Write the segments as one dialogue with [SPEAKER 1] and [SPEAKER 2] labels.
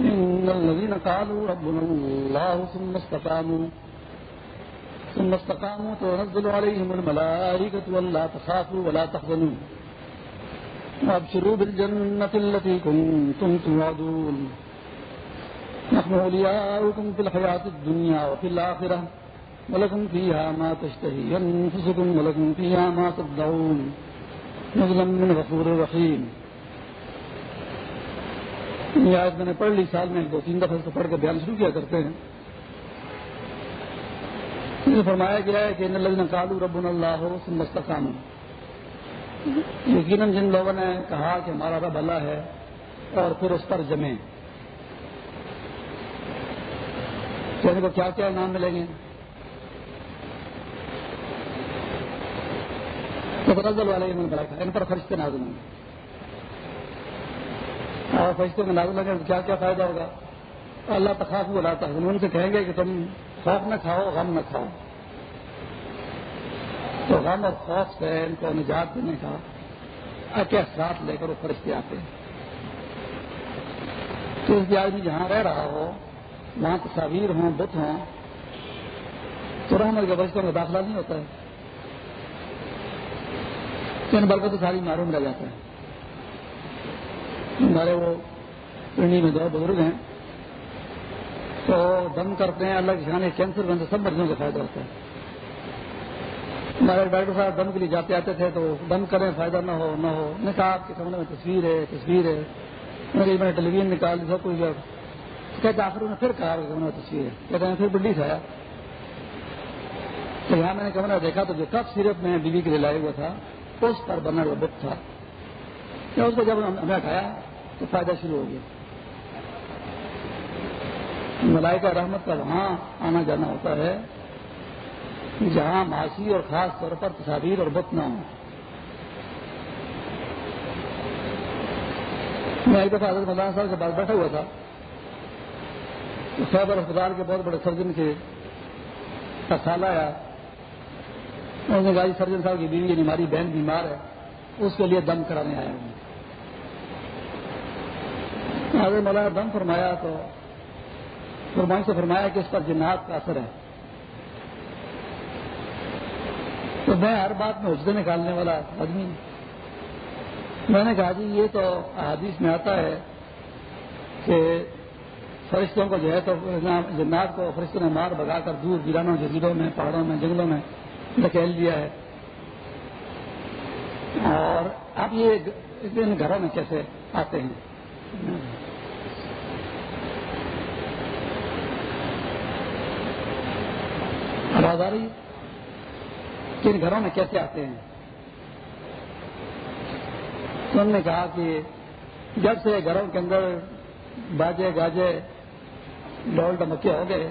[SPEAKER 1] إن الذين قالوا ربنا الله ثم استقاموا ثم استقاموا تنزل عليهم الملائكة ولا تخافوا ولا تحزنوا وابشروا بالجنة التي كنتم توعدون نحن أولياؤكم في الحياة الدنيا وفي الآخرة ولكم فيها ما تشتهي أنفسكم ولكم فيها ما تدعون نزلا من غفور رحيم یہ آج میں نے پڑھ لی، سال میں دو تین دفعہ سے پڑھ کے بیان شروع کیا کرتے ہیں۔ فرمایا گیا ہے کہ ان کالو رب اللہ مستقام یقیناً جن لوگوں نے کہا کہ ہمارا رب اللہ ہے اور پھر اس پر جمے کہنے کو کیا کیا نام ملیں گے؟ تو بدل والے ان پر فرشتے نازل ہوں گے۔ اور فرشتے میں نازل لگے تو کیا کیا فائدہ ہوگا اللہ تخاف وہ لاتا ہے ان سے کہیں گے کہ تم خوف نہ کھاؤ، غم نہ کھاؤ۔ تو غم اور خوف سے ان کو نجات دینے کا اچھے ساتھ لے کر وہ فرشتے آتے ہیں۔ تو اس آدمی جہاں رہ رہا ہو، وہاں تصاویر ہوں، بت ہوں، تو رحمت کے بچوں میں داخلہ نہیں ہوتا ہے۔ ان بلکہ ساری معروم رہ جاتا ہے۔ ہمارے وہ پنڈی میں دو بزرگ ہیں، تو دم کرتے ہیں، اللہ کے کھانے کینسر بنتے سب مریضوں کا فائدہ ہوتا ہے۔ ہمارے ڈاکٹر صاحب دم کے لیے جاتے آتے تھے، تو دم کریں، فائدہ نہ ہو نہ ہو۔ نے کہا، آپ کے سامنے میں تصویر ہے تصویر ہے۔ میری میں نے ٹیلی ویژن نکال دی، سب کچھ کہتے آخر نے پھر کہا کہ کمرہ تصویر ہے۔ کہتے ہیں پھر بڈی سے آیا تو یہاں میں نے کمرہ دیکھا، تو جو کپ سیرپ میں بیوی کے لیے لایا ہوا تھا، اس پر بنا ہوا بک تھا۔ اس کو جب ہمیں ہٹایا تو فائدہ شروع ہو گیا۔ ملائکہ رحمت کا وہاں آنا جانا ہوتا ہے۔ جہاں معاشی اور خاص طور پر تصاویر اور بت نہ ہوں۔ میں ایک دفعہ حضرت مولانا صاحب کے پاس بیٹھا ہوا تھا۔ خیبر اسپتال کے بہت بڑے سرجن کے کا سال آیا۔ انہوں نے کہا جی، سرجن صاحب کی بیوی یعنی ہماری بہن بیمار ہے، اس کے لیے دم کرانے آیا ہوں۔ حضرت مولانا دم فرمایا تو قربانی سے فرمایا کہ اس پر جنات کا اثر ہے۔ تو میں ہر بات میں حجرے نکالنے والا آدمی میں نے کہا جی یہ تو حدیث میں آتا ہے کہ فرشتوں کو جو ہے تو جنات کو فرشتوں نے مار بگا کر دور گرانوں جزیروں میں، پہاڑوں میں، جنگلوں میں دھکیل دیا ہے۔ اور اب یہ ان گھروں میں کیسے آتے ہیں؟ آواز آ رہی ہے؟ کہ ان گھروں میں کیسے آتے ہیں؟ تو انہوں نے کہا کہ جب سے گھروں کے اندر باجے گاجے ڈول ڈمکے ہو گئے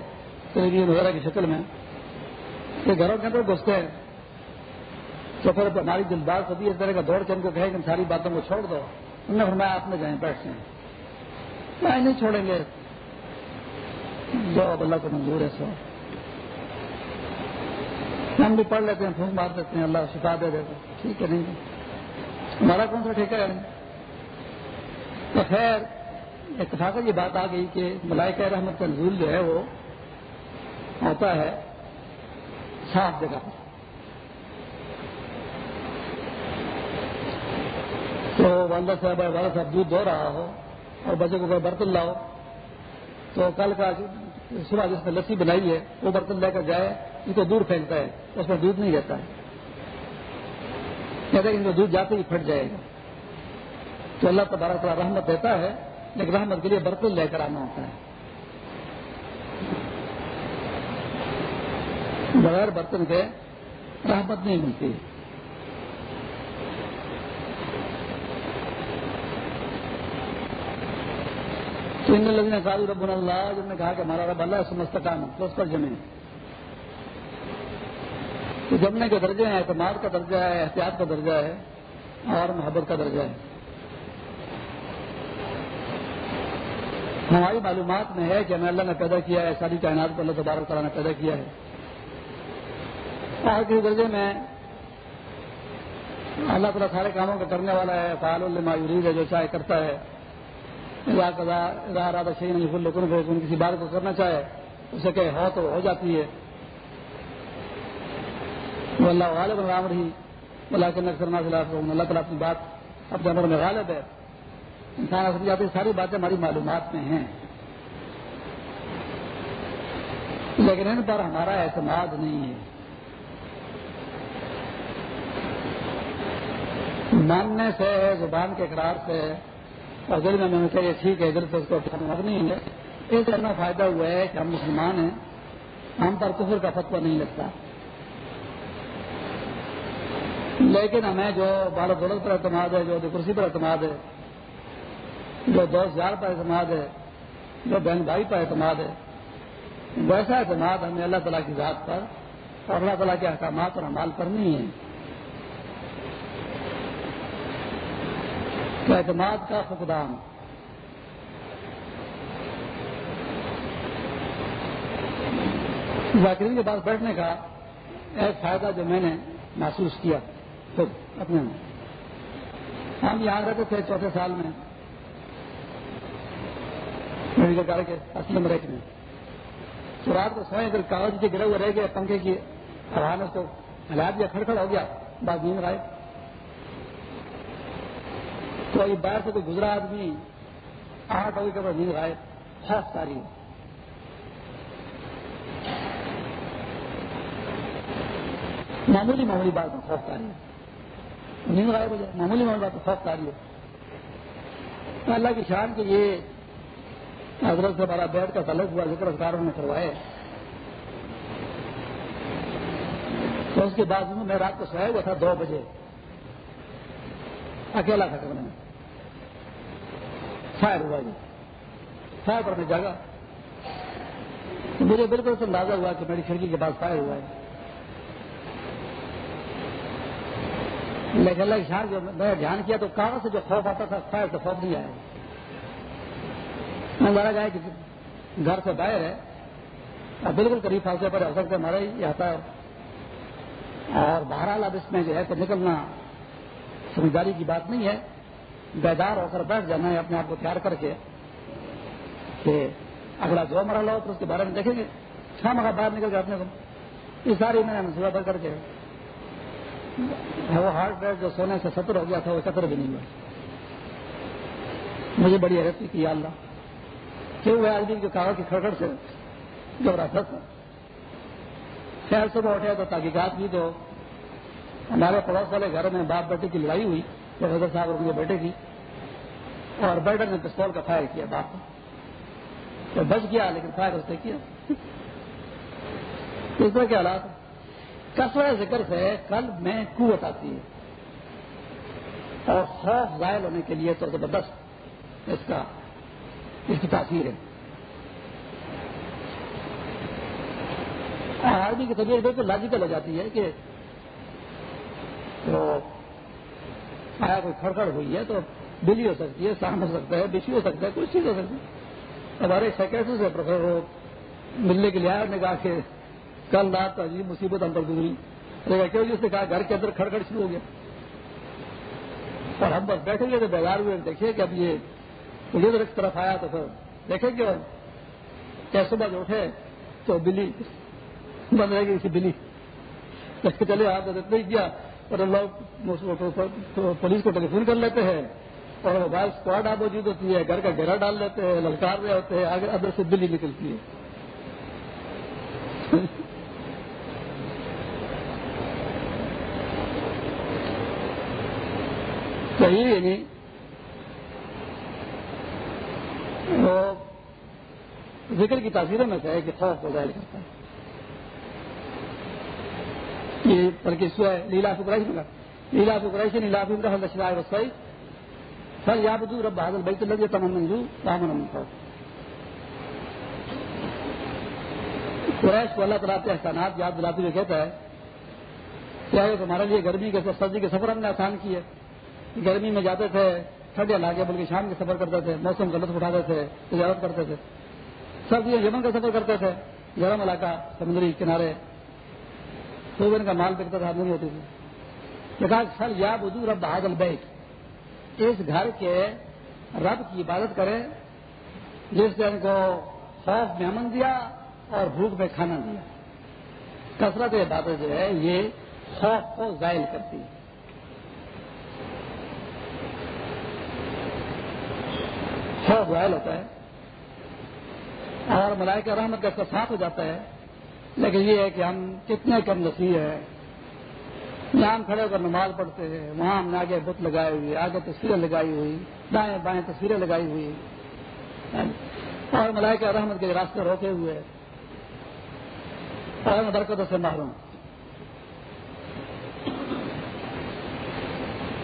[SPEAKER 1] ٹیلی وغیرہ کی شکل میں۔ کہ گھروں کے اندر گھستے ہیں۔ تو پھر ہماری دل بار سبھی اس طرح کا دوڑ کے ان کو کہے کہ ان ساری باتوں کو چھوڑ دو۔ انہوں نے فرمایا، آپ میں جائیں بیٹھتے ہیں۔ میں نہیں چھوڑیں گے۔ جو اب اللہ کو منظور ہے سو ہم بھی پڑھ لیتے ہیں، پھونک مار دیتے ہیں، اللہ شفا دے دیتے ٹھیک ہے، نہیں ہمارا کون سا ٹھیکہ ہے؟ تو خیر اتفاق یہ جی، بات آ گئی کہ ملائکہ رحمت کا نزول جو ہے وہ ہوتا ہے صاف جگہ پر۔ تو والدہ صاحب والدہ صاحب دودھ دھو رہا ہو اور بچے کو کوئی برتن لاؤ، تو کل کا صبح جس نے لسی بنائی ہے، وہ برتن لے کر جائے۔ یہ تو دور پھینکتا ہے، اس میں دودھ نہیں رہتا ہے۔ کہتے ہیں کہ دودھ جاتے ہی پھٹ جائے گا۔ تو اللہ تبارک تعالیٰ رحمت دیتا ہے، لیکن رحمت کے لیے برتن لے کر آنا ہوتا ہے۔ بغیر برتن کے رحمت نہیں ملتی۔ تو ان لوگوں نے کہا رب اللہ جن نے کہا کہ ہمارا رب اللہ سمجھتا کام تو اس پر جمے تو جمنے کے درجے ہیں اعتماد کا درجہ ہے، احتیاط کا درجہ ہے، اور محبت کا درجہ ہے۔ ہماری معلومات میں ہے کہ ہمیں اللہ نے پیدا کیا ہے، ساری کائنات کو اللہ تبارک تعالیٰ نے پیدا کیا ہے۔ اور کسی درجے میں اللہ تعالیٰ سارے کاموں کا کرنے والا ہے، فعال المایورید ہے، جو چاہے کرتا ہے۔ کسی بات کو کرنا چاہے، اسے کہ ہو تو ہو جاتی ہے۔ وہ اللہ غالب رام رہی اللہ کے نقصر اللہ تعالیٰ اپنی بات اپنے عمر میں غالب ہے۔ انسان اصل جاتی ساری باتیں ہماری معلومات میں ہیں۔ لیکن ان پر ہمارا اعتماد نہیں ہے۔ ماننے سے، زبان کے اقرار سے، اور دل میں نے کہا ٹھیک ہے دل سے اس کو مطلب نہیں ہے۔ اس اتنا فائدہ ہوا ہے کہ ہم مسلمان ہیں، ہم پر کفر کا فتوا نہیں لگتا۔ لیکن ہمیں جو بال دولت پر اعتماد ہے، جو کرسی پر اعتماد ہے، جو دوست یار پر اعتماد ہے، جو بہن بھائی پر اعتماد ہے، ویسا اعتماد ہمیں اللہ تعالیٰ کی ذات پر اور اللہ تعالیٰ کے احکامات اور عمال پر نہیں ہے اعتماد کا فقدان۔ ذاکرین کے پاس بیٹھنے کا ایک فائدہ جو میں نے محسوس کیا۔ خود، اپنے میں۔ ہم یہاں رہتے تھے چوتھے سال میں۔ میڈیکل کالج کے اصل نمبر ایک میں تو رات کو سوئے اگر کاغذ کے گرے ہوئے رہ گئے، پنکھے کی ہوا نے تو ہلا دیا کھڑکھڑ ہو گیا بعد نیند آئے تو ابھی باہر سے کوئی گزرا آدمی، آٹھ بجے کے بعد نیند آئے۔ خاص ساری۔ معمولی معمولی بات میں خوف تاری ہے نیند آئے بجے معمولی معمولی بات میں خوف تاری ہے۔ اللہ کی شان کے یہ حضرت سے بڑا بیٹھ کا تعلق ہوا، ذکر کاروں نے کروائے تو اس کے بعد میں رات کو سویا ہوا تھا، دو بجے۔ اکیلا تھا کرنے میں۔ فائر ہوا جی فائر پر میں جاگا۔ مجھے بالکل سے اندازہ ہوا کہ میری کھڑکی کے پاس فائر ہوا ہے۔ لیکن اللہ شان جو میں نے دھیان کیا تو کہاں سے جو خوف آتا تھا، فائر سے خوف نہیں آیا۔ میں مارا گیا کہ گھر سے باہر ہے۔ اور بالکل قریب فاصلے پر ہو سکتے ہمارا ہی آتا ہے۔ اور بہرحال اب اس میں جو ہے تو نکلنا سمجھداری کی بات نہیں ہے۔ بیدار ہو کر بیٹھ جانا ہے اپنے آپ کو تیار کر کے کہ اگلا جو مرحلہ ہو تو اس کے بارے میں دیکھیں گے۔ چھ مرا باہر نکل کے اپنے کو۔ یہ ساری میں نے پر کر کے وہ ہارٹ ریٹ جو سونے سے ستر ہو گیا تھا، وہ ستر بھی نہیں ہوا۔ مجھے بڑی حیرت کی اللہ، کیوں وہ آدمی جو کاغذ کی کھڑکڑ سے جو رہا تھا خیر صبح اٹھے تو تحقیقات کی تو ہمارے پڑوس والے گھر میں باپ بیٹے کی لڑائی ہوئی حضرت صاحب اور مجھے بیٹے کی، اور بیٹر نے پستول کا فائر کیا باپ کو۔ تو بچ گیا، لیکن فائر اس نے کیا۔ اس طرح کے حالات کسرا ذکر سے کل میں قوت آتی ہے۔ اور خوف ظاہر ہونے کے لیے تو زبردست اس کا، اس کی تاثیر ہے۔ آدمی کی طبیعت بالکل لاجیکل ہو جاتی ہے کہ تو آیا کوئی کھڑکڑ ہوئی ہے تو بلی ہو سکتی ہے سام ہو سکتا ہے، بچی ہو سکتا ہے کوئی چیز ہو سکتی ہے۔ ہمارے سیکٹری سے پروفیسر ملنے کے لیے آیا نے کہا کہ کل رات عجیب مصیبت ہم پر گزری کیوں جس نے کہا گھر کے اندر کھڑکڑ شروع ہو گیا۔ اور ہم بس بیٹھے گئے تو بیدار ہوئے دیکھیے کہ اب یہ مجھے تو ایک طرف آیا تو پھر دیکھیں کہ کیا صبح جو اٹھے تو بلی۔ بن رہے گی اسی بلی۔ چلے، آپ اتنا ہی کیا۔ اور لوگ پولیس کو ٹیلی فون کر لیتے ہیں۔ اور موبائل اسکواڈ آپ موجود ہوتی ہے، گھر کا گھیرا ڈال لیتے ہیں، للکار رہے ہوتے ہیں، آگے ادھر سے دلی نکلتی ہے۔ صحیح یعنی ذکر کی تاثیروں میں سے ہے کہ خوف کو ظاہر کرتا ہے۔ یہ بلکہ ہے لیلا فکرائش میں لیلا فکرائش نیلا فکر حل دشرائے رسائی سر یا بدو رب حاضر بیت اللہ یہ تمام منظور رام رم قریش کو اللہ تعالیٰ کے احسانات یاد دلاتے ہوئے کہتا ہے کیا کہ تمہارے لیے گرمی کے سردی کے سفر ہم نے آسان کیا ہے گرمی میں جاتے تھے، ٹھنڈے علاقے، بلکہ شام کے سفر کرتے تھے، موسم کا لطف اٹھاتے تھے، تجارت کرتے تھے۔ سردیوں یمن کا سفر کرتے تھے گرم علاقہ، سمندری کنارے۔ تو ان کا مال بکتا تھا نہیں ہوتی تھی۔ کہا سر یا بدو رب بہاد البیک اس گھر کے رب کی عبادت کرے جس نے ان کو خوف میں امن دیا اور بھوک میں کھانا دیا۔ کثرت عبادت جو ہے، یہ خوف کو ظاہر کرتی ہے۔ خوف ظاہر ہوتا ہے۔ اور ملائکہ رحمت کا ساتھ ہو جاتا ہے۔ لیکن یہ ہے کہ ہم کتنے کم نصیح ہیں۔ یہاں ہم کھڑے ہو کر نماز پڑھتے ہیں، وہاں ہم نے آگے بت لگائے ہوئی، آگے تصویریں لگائی ہوئی، دائیں بائیں تصویریں لگائی ہوئی۔ اور ملائکہ رحمت کے راستے روکے ہوئے اور برکتوں سے معلوم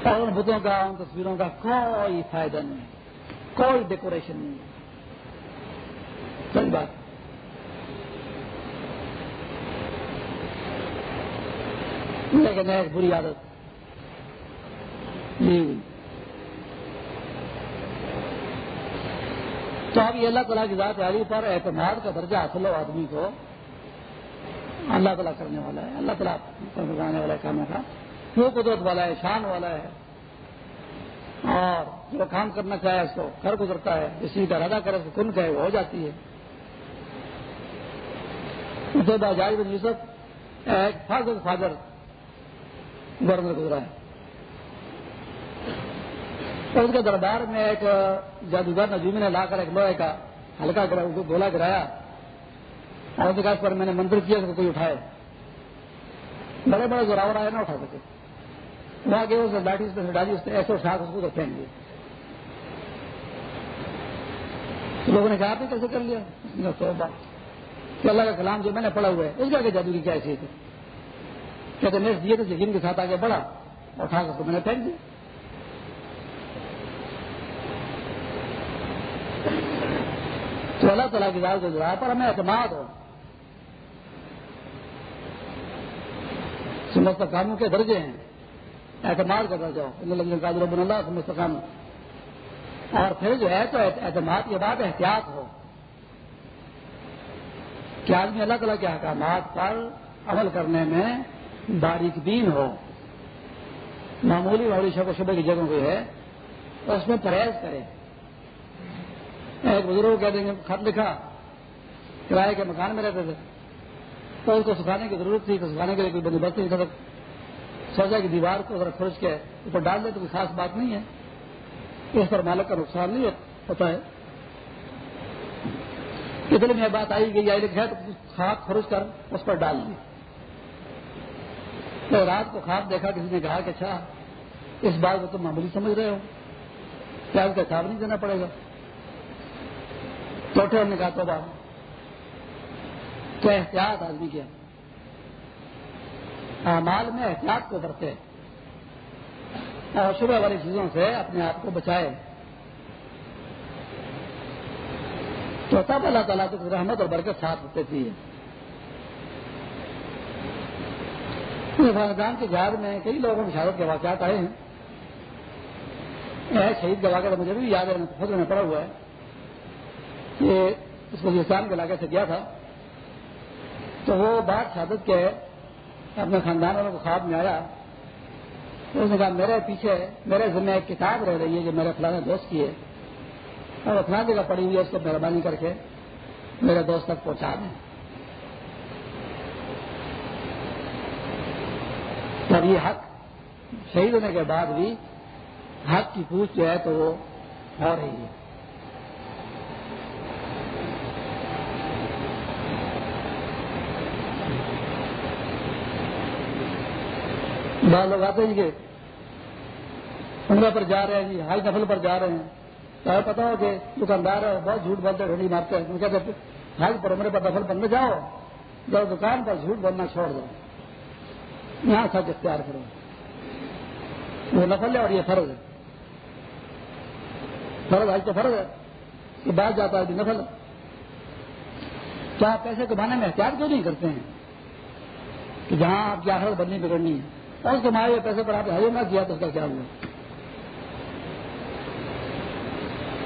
[SPEAKER 1] اور ان بتوں کا، ان تصویروں کا کوئی فائدہ نہیں۔ کوئی ڈیکوریشن نہیں ہے۔ صحیح بات۔ لیکن ایک بری عادت۔ جی۔ تو اب یہ اللہ تعالیٰ کی ذات عالی پر اعتماد کا درجہ حاصل ہو آدمی کو۔ اللہ تعالیٰ کرنے والا ہے۔ اللہ تعالیٰ کرنے والا کاموں کا۔ وہ قدرت والا ہے؟ شان والا ہے۔ اور جو کام کرنا چاہے اس کو کر گزرتا ہے کسی کا ارادہ کرے تو کن کہ وہ ہو جاتی ہے۔ جائز بن یوسف ایک فاضر فادر گورنر گزرا ہے۔ تو اس کے دربار میں ایک جادوگر نجومی نے لا کر ایک لوہے کا ہلکا گولا گرایا۔ اور وکاس پر میں نے منتر کیا تو کوئی اٹھائے۔ بڑے بڑے زوراور آئے نہ اٹھا سکے۔ وہاں گئے اسے لاٹھی اس پہ ڈالی، اس نے ایسے اٹھا اس کو پھینک دیا۔ لوگوں نے کہا، آپ نے کیسے کر لیا؟ کہ اللہ کا کلام جو میں نے پڑھا ہوا ہے، اس کا کہ جادو کی کیا ایسی تھی کہتے میں دیے تھے یقین کے ساتھ آگے بڑھا اور اٹھا کر میں نے پھینک دیا۔ تو اللہ تعالیٰ کی بات کو جو ہے، پر ہمیں اعتماد ہو۔ سمجھتا کاموں کے درجے ہیں۔ اعتماد کا درجہ اللہ اور پھر جو ہے تو اعتماد کے بعد احتیاط ہو۔ کہ آدمی اللہ تعالیٰ کے احکامات پر عمل کرنے میں باریک بین ہو۔ معمولی والی شب و شبے کی جگہوں پہ ہے، اس میں پرہیز کرے۔ ایک بزرگ کہہ دیں گے خط لکھا کرائے کے مکان میں رہتے تھے۔ تو اس کو سکھانے کی ضرورت تھی، تو سکھانے کے لیے کوئی بندوبست نہیں تھا۔ سوچا کی دیوار کو ذرا کھرچ کے اوپر ڈال دے تو کوئی خاص بات نہیں ہے۔ اس پر مالک کا نقصان نہیں ہوتا ہے۔ اتنے میں بات آئی گئی آئی لکھا تو خاک خرچ کر اس پر ڈال دی تو رات کو خواب دیکھا، کسی نے کہا کہ اچھا اس بات کو تم معمولی سمجھ رہے ہو۔ کیا اس کا حساب نہیں دینا پڑے گا؟ چوٹے نے کہا تو بات کیا احتیاط آدمی کیا اعمال میں احتیاط کو کرتے اور شبہ والی چیزوں سے اپنے آپ کو بچائے۔ تو تب اللہ تعالیٰ کی رحمت اور برکت ساتھ ہوتے تھی۔ افغانستان کے جہاز میں کئی لوگوں کی شہادت کے واقعات آئے ہیں۔ شہید گواہ کا مجھے بھی یاد ہے خود میں پڑا ہوا ہے۔ کہ اس بلوچستان کے علاقے سے گیا تھا۔ تو وہ بات شہادت کے اپنے خاندان والوں کو خواب میں آیا تو اس نے کہا، میرے پیچھے، میرے ذمہ ایک کتاب رہ رہی ہے جو میرے فلانا دوست کی ہے۔ اور اتنا جگہ پڑی ہوئی ہے، اس کو مہربانی کر کے میرے دوست تک پہنچا دیں۔ تب یہ حق شہید ہونے کے بعد بھی، حق کی پوچھ جو ہے تو وہ ہو رہی ہے۔ بعض لوگ آتے ہیں کہ عمرہ پر جا رہے ہیں جی ہائی نفل پر جا رہے ہیں۔ تو پتا ہو کہ دکاندار ہے، بہت جھوٹ بولتے ڈھونڈی مارتے ہیں۔ کہتے ہائی پر عمرے پر نفل بننے جاؤ، جب دکان پر جھوٹ بولنا چھوڑ دو۔ یہاں سچ اختیار کرو۔ وہ نفل ہے اور یہ فرض ہے۔ فرض آج تو فرض ہے، کہ بعد جاتا ہے نفل۔ کیا پیسے کمانے میں احتیاط کیوں نہیں کرتے ہیں؟ کہ جہاں آپ کی آخرت بدنی بگڑنی ہے۔ اور کمائے ہوئے پیسے پر آپ نے نہ کیا تو اس کا کیا ہوا؟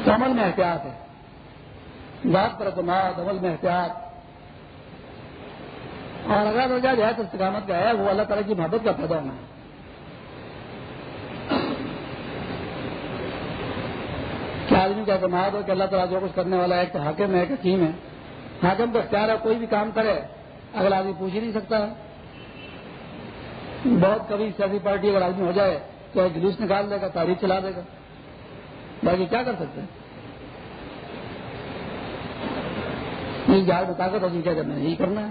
[SPEAKER 1] تو عمل میں احتیاط ہے۔ ذات پر اعتماد عمل میں احتیاط۔ اور اگر وجہ جو ہے تو استقامت کا ہے، وہ اللہ تعالیٰ کی محبت کا پیدا ہونا ہے۔ کہ آدمی کا اعتماد ہو کہ اللہ تعالیٰ جو کچھ کرنے والا ہے، ایک تو حاکم ہے، ایک حکیم ہے۔ حاکم تو اختیار ہے، کوئی بھی کام کرے اگر آدمی پوچھ ہی نہیں سکتا۔ ہے بہت کبھی سیاسی پارٹی اگر آدمی ہو جائے تو ایک جلوس نکال دے گا، تاریخ چلا دے گا۔ باقی کیا کر سکتے ہیں؟ جہاز میں طاقت ہوگی کیا کرنا ہے؟ یہی کرنا ہے۔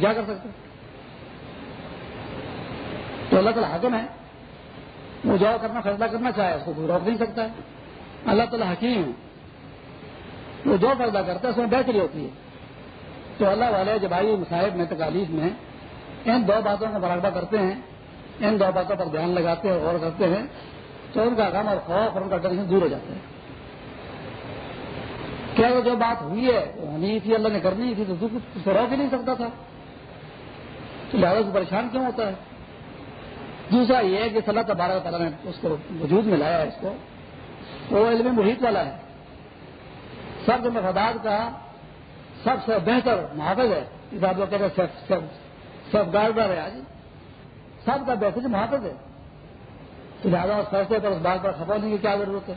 [SPEAKER 1] کیا کر سکتے تو اللہ تعالیٰ حکم ہے۔ وہ جو کرنا، فیصلہ کرنا چاہے، اس کو کوئی روک نہیں سکتا ہے۔ اللہ تعالیٰ حکیم وہ جو فیصلہ کرتا ہے، اس میں بہتری ہوتی ہے۔ تو اللہ والے جب آئی مصاحب میں تکالیف میں ان دو باتوں کا مراقبہ کرتے ہیں، ان دو باتوں پر دھیان لگاتے ہیں، غور کرتے ہیں، تو ان کا غم اور خوف اور ان کا ٹینشن دور ہو جاتا ہے۔ کیا وہ جو بات ہوئی ہے، وہ ہونی تھی، اللہ نے کرنی تھی، تو کچھ روک ہی نہیں سکتا تھا۔ تو لہٰذا سے پریشان کیوں ہوتا ہے؟ دوسرا یہ ہے کہ صلاح تبارہ تعالیٰ نے اس کو وجود میں لایا ہے، اس کو۔ وہ علم محیط والا ہے۔ سب مفادات کا سب سے بہتر محافظ ہے کتاب کہتے ہیں سب گارڈر ہے آج سب کا بہترین محافظ ہے لہٰذا اس فیصلے پر، اس بات پر خفا ہونے کی کیا ضرورت ہے؟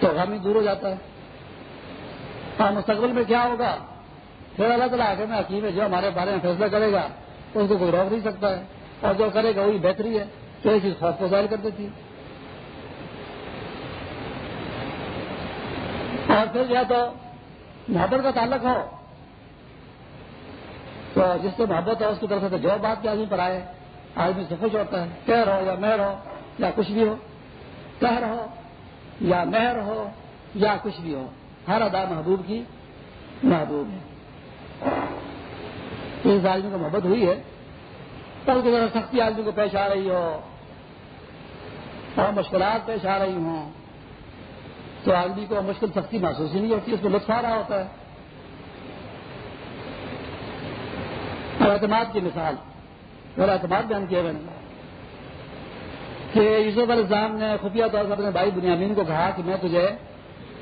[SPEAKER 1] تو غمی دور ہو جاتا ہے۔ اور مستقبل میں کیا ہوگا؟ پھر اللہ تعالیٰ آگے میں حکیم ہے، جو ہمارے بارے میں فیصلہ کرے گا، اس کو کوئی روک نہیں سکتا ہے۔ اور جو کرے گا، وہی بہتری ہے۔ تو یہ چیز خوف کو ظاہر کر دیتی ہے۔ اور پھر یا تو محبت کا تعلق ہو۔ تو جس سے محبت ہے، اس کی طرف سے جو بات کے آدمی پر آئے، آدمی سے خوش ہوتا ہے، کہہ ہو یا مہر ہو یا کچھ بھی ہو، کہہ ہو یا مہر ہو یا کچھ بھی ہو، ہر ادا محبوب کی محبوب ہے۔ اس آدمی کو محبت ہوئی ہے تو کی طرح سختی آدمی کو پیش آ رہی ہو، اور مشکلات پیش آ رہی ہوں، تو آدمی کو مشکل سختی محسوس ہی نہیں ہوتی، اس کو لطف آ رہا ہوتا ہے۔ اور اعتماد کی مثال اور اعتماد بیان کیا میں نے کہ یوسف الزام نے خفیہ طور پر اپنے بھائی بنیامین کو کہا کہ میں تجھے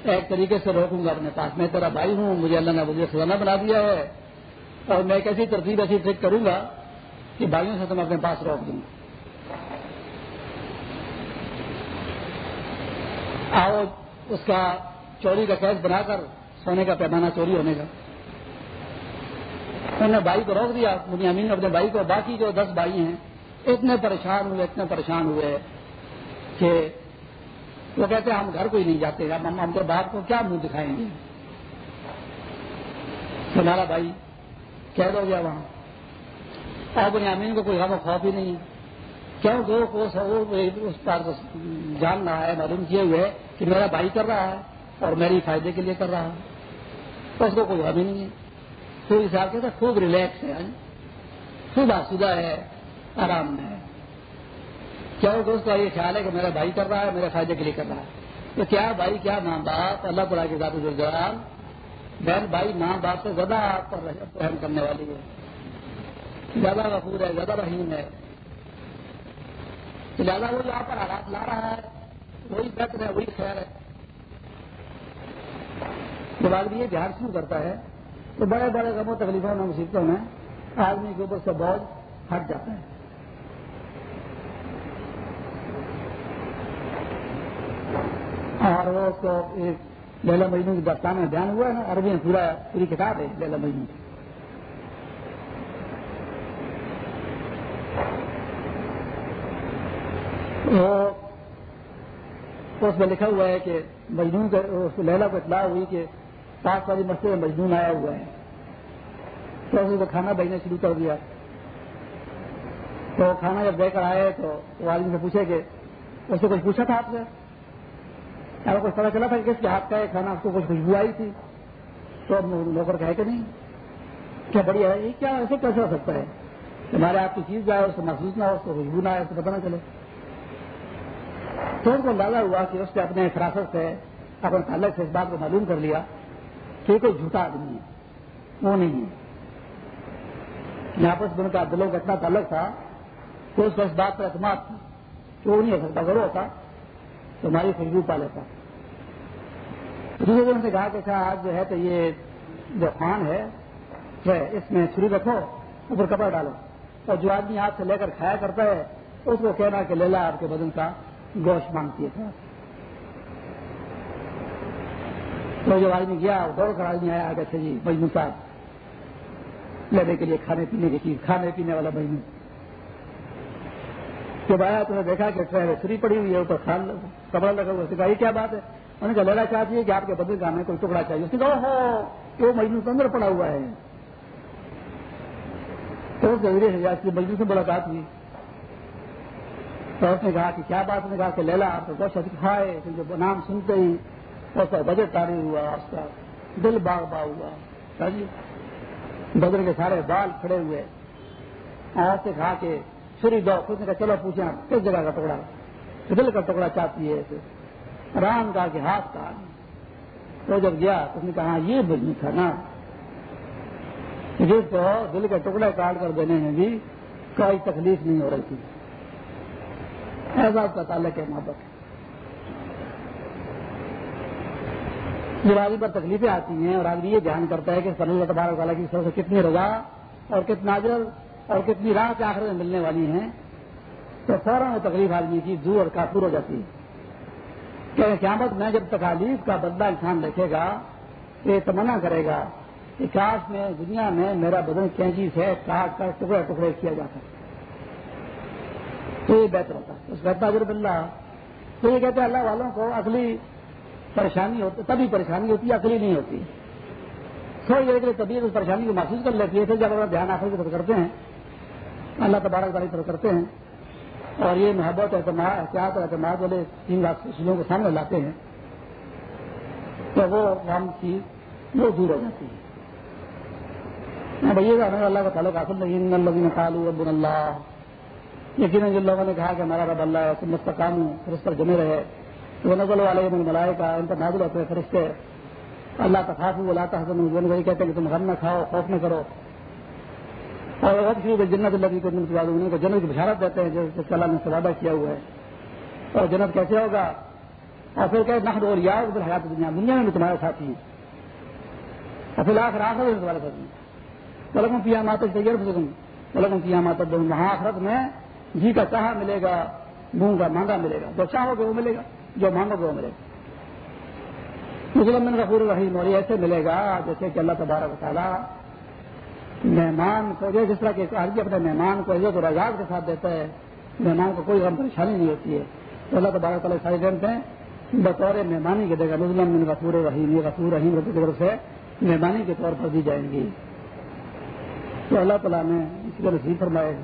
[SPEAKER 1] ایک طریقے سے روکوں گا اپنے پاس، میں تیرا بھائی ہوں، مجھے اللہ نے مجھے خزانہ بنا دیا ہے اور میں ایک ایسی ترتیب، ایسی ٹرک کروں گا کہ بھائیوں سے تم اپنے پاس روک دوں۔ گا آؤ اس کا چوری کا کیس بنا کر، سونے کا پیمانہ چوری ہونے کا۔ انہوں نے بھائی کو روک دیا بنیامین نے اپنے بھائی کو، باقی جو دس بھائی ہیں، اتنے پریشان ہوئے، اتنے پریشان ہوئے کہ وہ کہتے ہیں ہم گھر کو ہی نہیں جاتے ہم ہم تو باپ کو کیا منہ دکھائیں گے؟ تمہارا بھائی کہہ دو گیا وہاں۔ اور بنیامین کو کوئی غم و خوف ہی نہیں کیوں؟ دو اس بات کو جان رہا ہے، معلوم کیے ہوئے کہ میرا بھائی کر رہا ہے اور میری فائدے کے لیے کر رہا ہے۔ تو اس کو کوئی غم ہی نہیں ہے۔ خوب حساب سے خوب ریلیکس ہے ہاں جی؟ خوب آسودہ ہے، آرام میں ہے۔ کیا دوست کا یہ خیال ہے کہ میرا بھائی کر رہا ہے، میرے فائدے کے لیے کر رہا ہے۔ تو کیا بھائی، کیا ماں باپ؟ اللہ تعالیٰ کے ذات جلال۔ بہن بھائی، ماں باپ سے زیادہ آپ پر رحم کرنے والی ہے۔ زیادہ غفور ہے، زیادہ رحیم ہے۔ زیادہ وہ جو آپ پر آرات لا رہا ہے، وہی بہتر ہے، وہی خیر ہے۔ جب آدمی یہ دھیان شروع کرتا ہے؟ تو بڑے بڑے غم و تکلیفوں میں مصیبتوں میں آدمی کے اوپر سے بوجھ ہٹ جاتا ہے۔ اور وہ اس کو ایک لیلا مجنو کی دستان میں بیان ہوا ہے نا، عربی میں پورا پوری کتاب ہے لیلا مجنو اس میں لکھا ہوا ہے کہ مجنون لیلا کو اطلاع ہوئی کہ پاس والی مسئلے میں مجنون آیا ہوا ہے۔ تو اس کو کھانا بھیجنا شروع کر دیا۔ تو کھانا جب دے کر آئے تو والد سے پوچھے کہ اس سے کچھ پوچھا تھا آپ سے؟ اگر کچھ پتا چلا تھا کہ کس کے ہاتھ کا ہے کھانا؟ اس کو کچھ خوشبو آئی تھی۔ تو نوکر کہے کہ نہیں۔ کیا بڑھیا ہے، یہ کیا ایسے کیسے ہو سکتا ہے؟ ہمارے آپ کی چیز جائے اس کو محسوس نہ ہو، اس کو خوشبو نہ آئے، اس کو پتہ نہ چلے۔ تو ان کو اندازہ ہوا کہ اس کے اپنے فراست سے اپنے تعلق سے اس بات کو معلوم کر لیا۔ کہ کوئی جھوٹا آدمی ہے، وہ نہیں ہے۔ آپس میں ان کا دلوں کا اتنا تعلق تھا کہ اس کو اس بات پر اعتماد تھا کہ وہ نہیں ہو سکتا۔ ضرور ہوتا تو ہماری خوشبو پا لیتا۔ دوسرے دن سے کہا کہ اچھا آج جو ہے تو یہ جو خان ہے اس میں چھری رکھو، اوپر کپڑا ڈالو۔ اور جو آدمی ہاتھ سے لے کر کھایا کرتا ہے، اس کو کہنا کہ لیلا آپ کے بدن کا گوشت مانگتی ہے۔ تو جب آدمی گیا دوڑ کر آدمی آیا کہ اچھا جی مجمو صاحب۔ لینے کے لیے کھانے پینے کی چیز، کھانے پینے والا مجمو جب آیا تو نے دیکھا کہ ٹرین چھری پڑی ہوئی ہے، اوپر کھان کپڑا لگا ہوا کہا، یہ کیا بات ہے؟ انہوں نے کہا، لینا چاہتی ہے کہ آپ کے بدل کا ہمیں کوئی ٹکڑا چاہیے۔ اس نے کہا ہاں، ہو وہ مجموع کے اندر پڑا ہوا ہے۔ تو اس سے مجلس سے ملاقات ہوئی۔ تو اس نے کہا کہ کیا بات؟ نے کہا کہ لیلا، آپ کو بہت گوشت کھائے جو نام سنتے ہی اس بجٹ تاری ہوا، اس کا دل باغ باغ ہوا۔ ہاں جی؟ بدر کے سارے بال کھڑے ہوئے۔ اور سے کہا کہ چھری دو خود نے کہا، چلو پوچھیں کس جگہ کا ٹکڑا؟ دل کا ٹکڑا چاہتی ہے رام کا کہ ہاتھ کا۔ تو جب گیا تو اس نے کہا ہاں، یہ بجنی تھا نا۔ جس کو دل کے ٹکڑے کاٹ کر دینے میں بھی کوئی تکلیف نہیں ہو رہی تھی۔ ایسا کا تعلق ہے محبت۔ جب آدمی پر تکلیفیں آتی ہیں اور آدمی یہ دھیان کرتا ہے کہ اللہ تبارک تعالیٰ کی طرف سے کتنی رضا اور کتنا جل اور کتنی راہ کے آخر میں ملنے والی ہیں، تو فوراً وہ تکلیف آدمی کی دور اور کافور ہو جاتی ہے۔ کہ قیامت میں جب تکالیف کا بدلہ انسان دیکھے گا، یہ تمنا کرے گا کہ کاش میں دنیا میں میرا بدن کینچی سے کاٹ کر ٹکڑے ٹکڑے کیا جاتا۔ تو یہ بہتر ہوتا۔ ہے اس بہتر اجر بلّہ تو یہ کہتے ہیں اللہ والوں کو اگلی پریشانی ہوتی تبھی پریشانی ہوتی ہے اکلی نہیں ہوتی۔ تھوڑی دیر کے لیے طبیعت اس پریشانی کو محسوس کر لیتی ہے۔ پھر جب اگر دھیان آخر کی طرف کرتے ہیں، اللہ تبارک تعالیٰ کی طرف کرتے ہیں، اور یہ محبت اعتماد احتیاط اور اعتماد والے تین لاکھ چیزوں کو سامنے لاتے ہیں، تو وہ کام کی وہ دور ہو جاتی ہے۔ بھیا ہمیں اللہ کا تعلق حاصل نہیں اللہ تعالو رب اللہ یقیناً جن لوگوں نے کہا کہ ہمارا رب اللہ ہے مستقام ہوں پھر اس پر جمے رہے۔ وہ نزل والے ملائے کا ان پر نازل ہوتے فرشتے۔ اللہ تخاف بلاتا حسن وہی کہتے ہیں کہ تم غم نہ کھاؤ، خوف نہ کرو۔ اور وقت شروع جنت اللہ کو انہیں کو جنت کی بشارت دیتے ہیں، جس کا اللہ نے سوادہ کیا ہوا ہے۔ اور جنت کیسے ہوگا؟ اور پھر کہ نقد اور یاد ادھر حیات دنیا دنیا میں بھی تمہارے ساتھی ہیں اور پھر آخر آخر میں تمہارے ساتھی ہیں پلکوں کی ماتا تیار سکوں پلکوں کی ماتا وہاں آخرت میں جی کا چاہا ملے گا، منہ کا مانگا ملے گا، جو چاہو گے وہ ملے گا۔ جو مانگو گے وہ ملے گا مسلم غفور رحیم، اور ایسے ملے گا جیسے کہ اللہ تبارک تعالیٰ مہمان کو جس طرح کے آدمی اپنے مہمان کو عزت و رجاج کے ساتھ دیتا ہے مہمان کو کوئی غم پریشانی نہیں ہوتی ہے۔ تو اللہ تبارک تعالیٰ ساری جانتے ہیں، بطور مہمانی کے دے گا۔ مسلم غفور رحیم، یہ غفور رحیم کی طرف سے مہمانی کے طور پر دی جائیں گی۔ تو اللہ تعالیٰ نے اس کو نصیب فرمائے